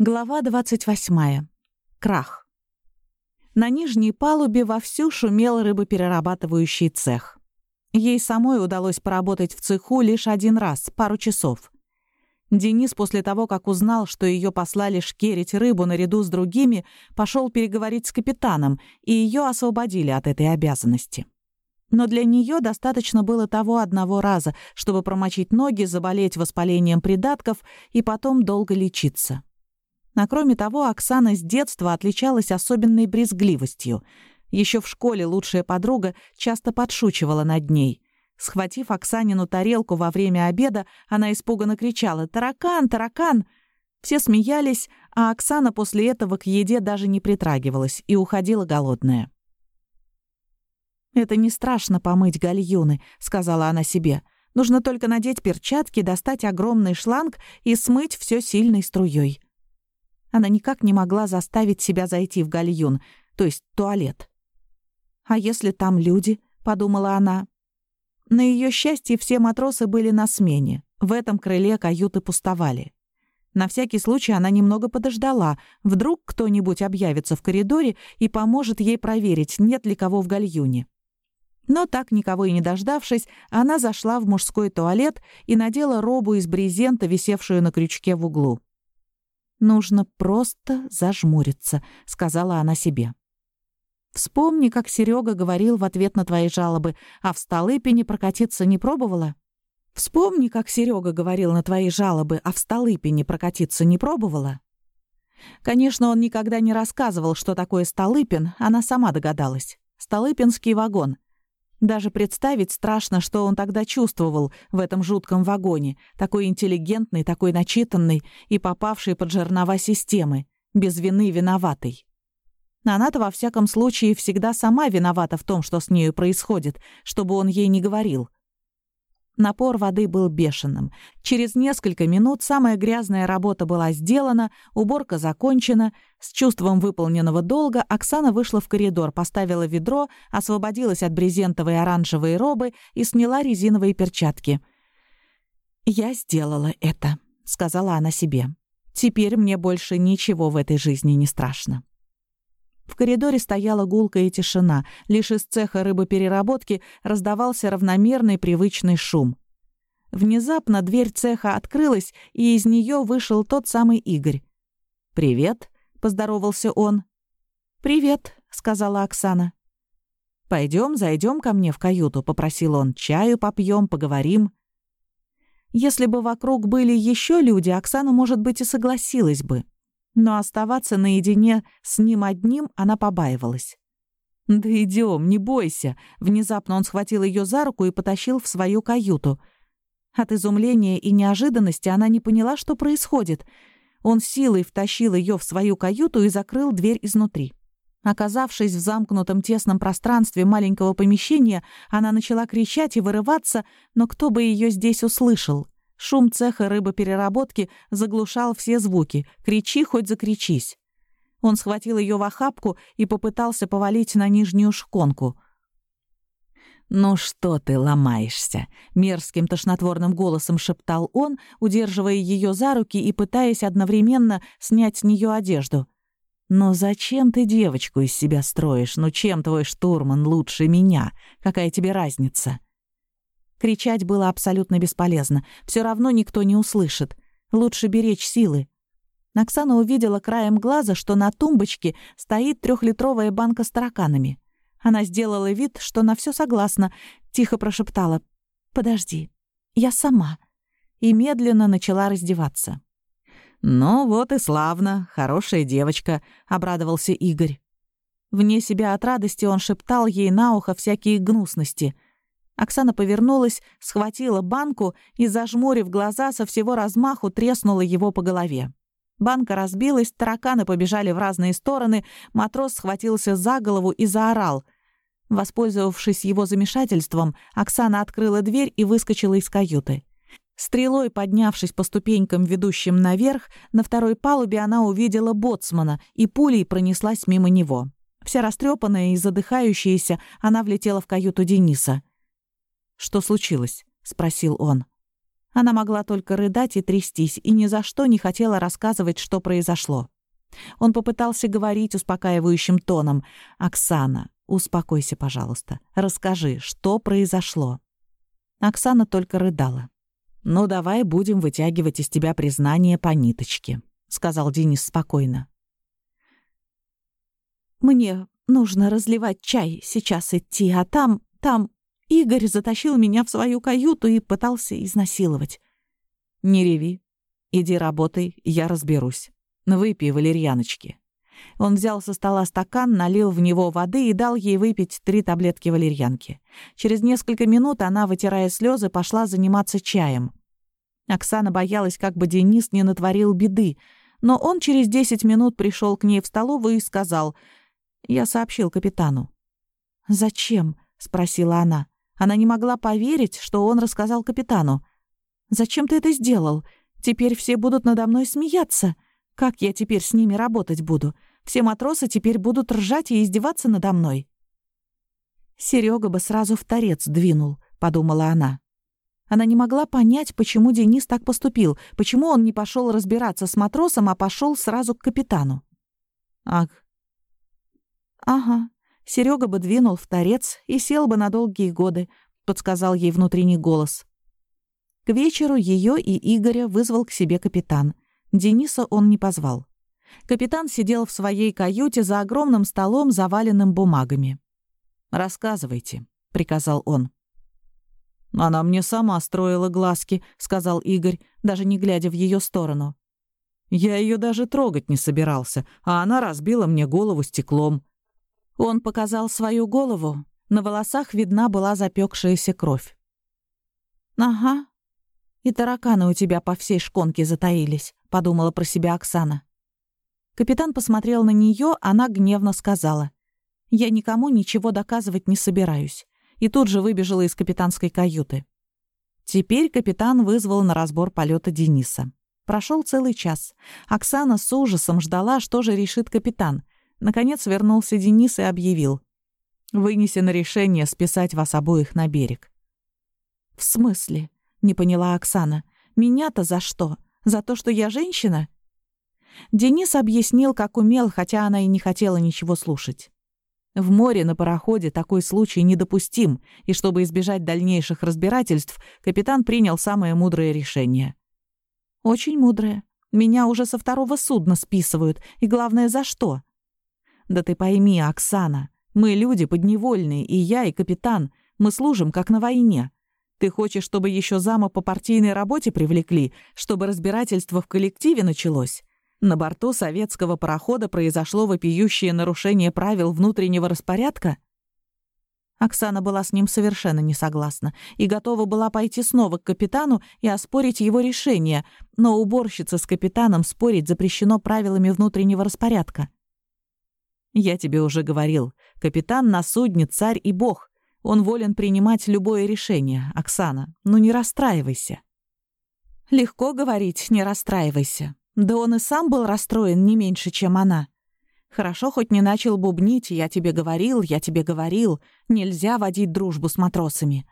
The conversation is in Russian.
Глава 28. Крах. На нижней палубе вовсю шумел рыбоперерабатывающий цех. Ей самой удалось поработать в цеху лишь один раз, пару часов. Денис после того, как узнал, что ее послали шкерить рыбу наряду с другими, пошел переговорить с капитаном, и ее освободили от этой обязанности. Но для нее достаточно было того одного раза, чтобы промочить ноги, заболеть воспалением придатков и потом долго лечиться. А кроме того, Оксана с детства отличалась особенной брезгливостью. Еще в школе лучшая подруга часто подшучивала над ней. Схватив Оксанину тарелку во время обеда, она испуганно кричала «Таракан! Таракан!». Все смеялись, а Оксана после этого к еде даже не притрагивалась и уходила голодная. «Это не страшно помыть гальюны», — сказала она себе. «Нужно только надеть перчатки, достать огромный шланг и смыть все сильной струей. Она никак не могла заставить себя зайти в гальюн, то есть туалет. «А если там люди?» — подумала она. На ее счастье все матросы были на смене. В этом крыле каюты пустовали. На всякий случай она немного подождала. Вдруг кто-нибудь объявится в коридоре и поможет ей проверить, нет ли кого в гальюне. Но так никого и не дождавшись, она зашла в мужской туалет и надела робу из брезента, висевшую на крючке в углу. «Нужно просто зажмуриться», — сказала она себе. «Вспомни, как Серега говорил в ответ на твои жалобы, а в Столыпине прокатиться не пробовала?» «Вспомни, как Серега говорил на твои жалобы, а в Столыпине прокатиться не пробовала?» Конечно, он никогда не рассказывал, что такое Столыпин, она сама догадалась. Столыпинский вагон — даже представить страшно, что он тогда чувствовал в этом жутком вагоне, такой интеллигентный, такой начитанный и попавший под жернова системы, без вины виноватый. Она-то, во всяком случае, всегда сама виновата в том, что с нею происходит, чтобы он ей не говорил. Напор воды был бешеным. Через несколько минут самая грязная работа была сделана, уборка закончена. С чувством выполненного долга Оксана вышла в коридор, поставила ведро, освободилась от брезентовой оранжевой робы и сняла резиновые перчатки. «Я сделала это», — сказала она себе. «Теперь мне больше ничего в этой жизни не страшно». В коридоре стояла гулкая тишина, лишь из цеха рыбопереработки раздавался равномерный привычный шум. Внезапно дверь цеха открылась, и из нее вышел тот самый Игорь. «Привет», — поздоровался он. «Привет», — сказала Оксана. Пойдем, зайдем ко мне в каюту», — попросил он. «Чаю попьем, поговорим». Если бы вокруг были еще люди, Оксана, может быть, и согласилась бы но оставаться наедине с ним одним она побаивалась. «Да идем, не бойся!» Внезапно он схватил ее за руку и потащил в свою каюту. От изумления и неожиданности она не поняла, что происходит. Он силой втащил ее в свою каюту и закрыл дверь изнутри. Оказавшись в замкнутом тесном пространстве маленького помещения, она начала кричать и вырываться, но кто бы ее здесь услышал? Шум цеха рыбопереработки заглушал все звуки. Кричи, хоть закричись. Он схватил ее в охапку и попытался повалить на нижнюю шконку. «Ну что ты ломаешься?» — мерзким тошнотворным голосом шептал он, удерживая ее за руки и пытаясь одновременно снять с нее одежду. «Но зачем ты девочку из себя строишь? Ну чем твой штурман лучше меня? Какая тебе разница?» Кричать было абсолютно бесполезно. Все равно никто не услышит. Лучше беречь силы. Оксана увидела краем глаза, что на тумбочке стоит трехлитровая банка с тараканами. Она сделала вид, что на все согласна, тихо прошептала «Подожди, я сама» и медленно начала раздеваться. «Ну вот и славно, хорошая девочка», — обрадовался Игорь. Вне себя от радости он шептал ей на ухо всякие гнусности — Оксана повернулась, схватила банку и, зажмурив глаза, со всего размаху треснула его по голове. Банка разбилась, тараканы побежали в разные стороны, матрос схватился за голову и заорал. Воспользовавшись его замешательством, Оксана открыла дверь и выскочила из каюты. Стрелой поднявшись по ступенькам, ведущим наверх, на второй палубе она увидела боцмана и пулей пронеслась мимо него. Вся растрепанная и задыхающаяся, она влетела в каюту Дениса. «Что случилось?» — спросил он. Она могла только рыдать и трястись, и ни за что не хотела рассказывать, что произошло. Он попытался говорить успокаивающим тоном. «Оксана, успокойся, пожалуйста. Расскажи, что произошло?» Оксана только рыдала. «Ну, давай будем вытягивать из тебя признание по ниточке», — сказал Денис спокойно. «Мне нужно разливать чай, сейчас идти, а там, там Игорь затащил меня в свою каюту и пытался изнасиловать». «Не реви. Иди работай, я разберусь. Выпей валерьяночки». Он взял со стола стакан, налил в него воды и дал ей выпить три таблетки валерьянки. Через несколько минут она, вытирая слезы, пошла заниматься чаем. Оксана боялась, как бы Денис не натворил беды, но он через десять минут пришел к ней в столовую и сказал, «Я сообщил капитану». «Зачем?» — спросила она. Она не могла поверить, что он рассказал капитану. «Зачем ты это сделал? Теперь все будут надо мной смеяться. Как я теперь с ними работать буду? Все матросы теперь будут ржать и издеваться надо мной». Серега бы сразу в торец двинул», — подумала она. Она не могла понять, почему Денис так поступил, почему он не пошел разбираться с матросом, а пошел сразу к капитану. «Ах». «Ага, Серега бы двинул в торец и сел бы на долгие годы», — подсказал ей внутренний голос. К вечеру ее и Игоря вызвал к себе капитан. Дениса он не позвал. Капитан сидел в своей каюте за огромным столом, заваленным бумагами. «Рассказывайте», — приказал он. «Она мне сама строила глазки», — сказал Игорь, даже не глядя в ее сторону. «Я ее даже трогать не собирался, а она разбила мне голову стеклом. Он показал свою голову. На волосах видна была запекшаяся кровь. «Ага. И тараканы у тебя по всей шконке затаились», — подумала про себя Оксана. Капитан посмотрел на нее, она гневно сказала. «Я никому ничего доказывать не собираюсь». И тут же выбежала из капитанской каюты. Теперь капитан вызвал на разбор полета Дениса. Прошел целый час. Оксана с ужасом ждала, что же решит капитан. Наконец вернулся Денис и объявил. «Вынесено решение списать вас обоих на берег». «В смысле?» — не поняла Оксана. «Меня-то за что? За то, что я женщина?» Денис объяснил, как умел, хотя она и не хотела ничего слушать. В море на пароходе такой случай недопустим, и чтобы избежать дальнейших разбирательств, капитан принял самое мудрое решение. «Очень мудрое. Меня уже со второго судна списывают, и главное, за что?» Да ты пойми, Оксана, мы люди подневольные, и я, и капитан, мы служим, как на войне. Ты хочешь, чтобы еще зама по партийной работе привлекли, чтобы разбирательство в коллективе началось? На борту советского парохода произошло вопиющее нарушение правил внутреннего распорядка? Оксана была с ним совершенно не согласна и готова была пойти снова к капитану и оспорить его решение, но уборщица с капитаном спорить запрещено правилами внутреннего распорядка. Я тебе уже говорил, капитан на судне царь и бог. Он волен принимать любое решение, Оксана. Ну не расстраивайся. Легко говорить, не расстраивайся. Да он и сам был расстроен не меньше, чем она. Хорошо, хоть не начал бубнить, я тебе говорил, я тебе говорил, нельзя водить дружбу с матросами.